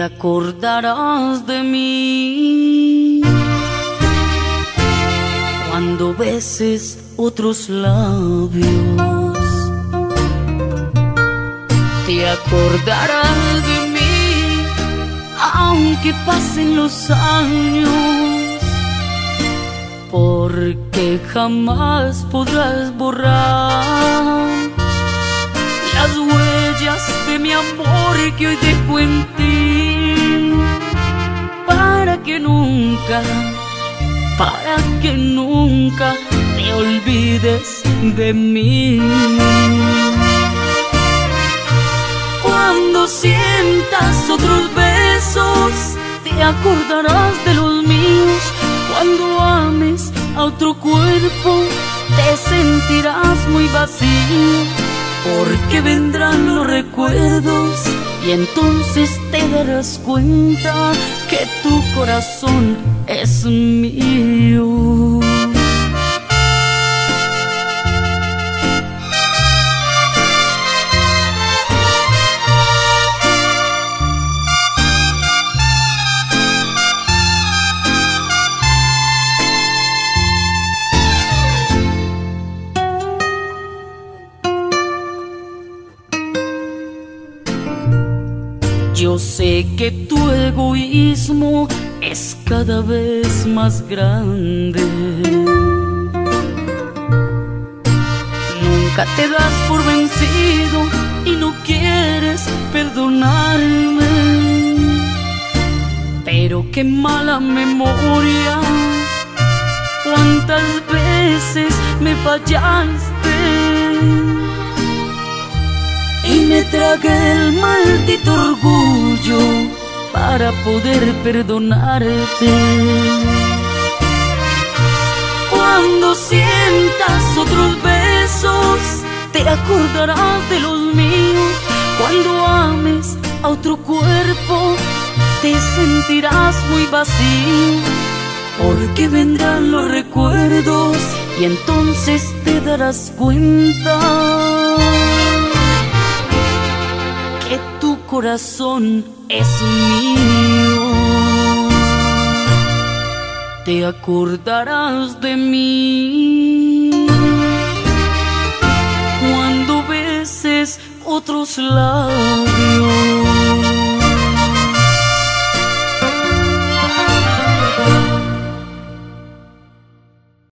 acordarás de mí cuando beses otros labios. Te acordarás de mí aunque pasen los años, porque jamás podrás borrar las huellas de mi amor que hoy dejo en para que nunca te olvides de mí. Cuando sientas otros besos, te acordarás de los míos. Cuando ames a otro cuerpo, te sentirás muy vacío porque vendrán los recuerdos y entonces te darás cuenta que tu corazón es mío. Yo sé que tu egoísmo es cada vez más grande. Nunca te das por vencido y no quieres perdonarme. Pero qué mala memoria, cuántas veces me fallaste tragué el maldito orgullo para poder perdonarte. Cuando sientas otros besos, te acordarás de los míos. Cuando ames a otro cuerpo, te sentirás muy vacío, porque vendrán los recuerdos y entonces te darás cuenta corazón es mío. Te acordarás de mí cuando beses otros labios.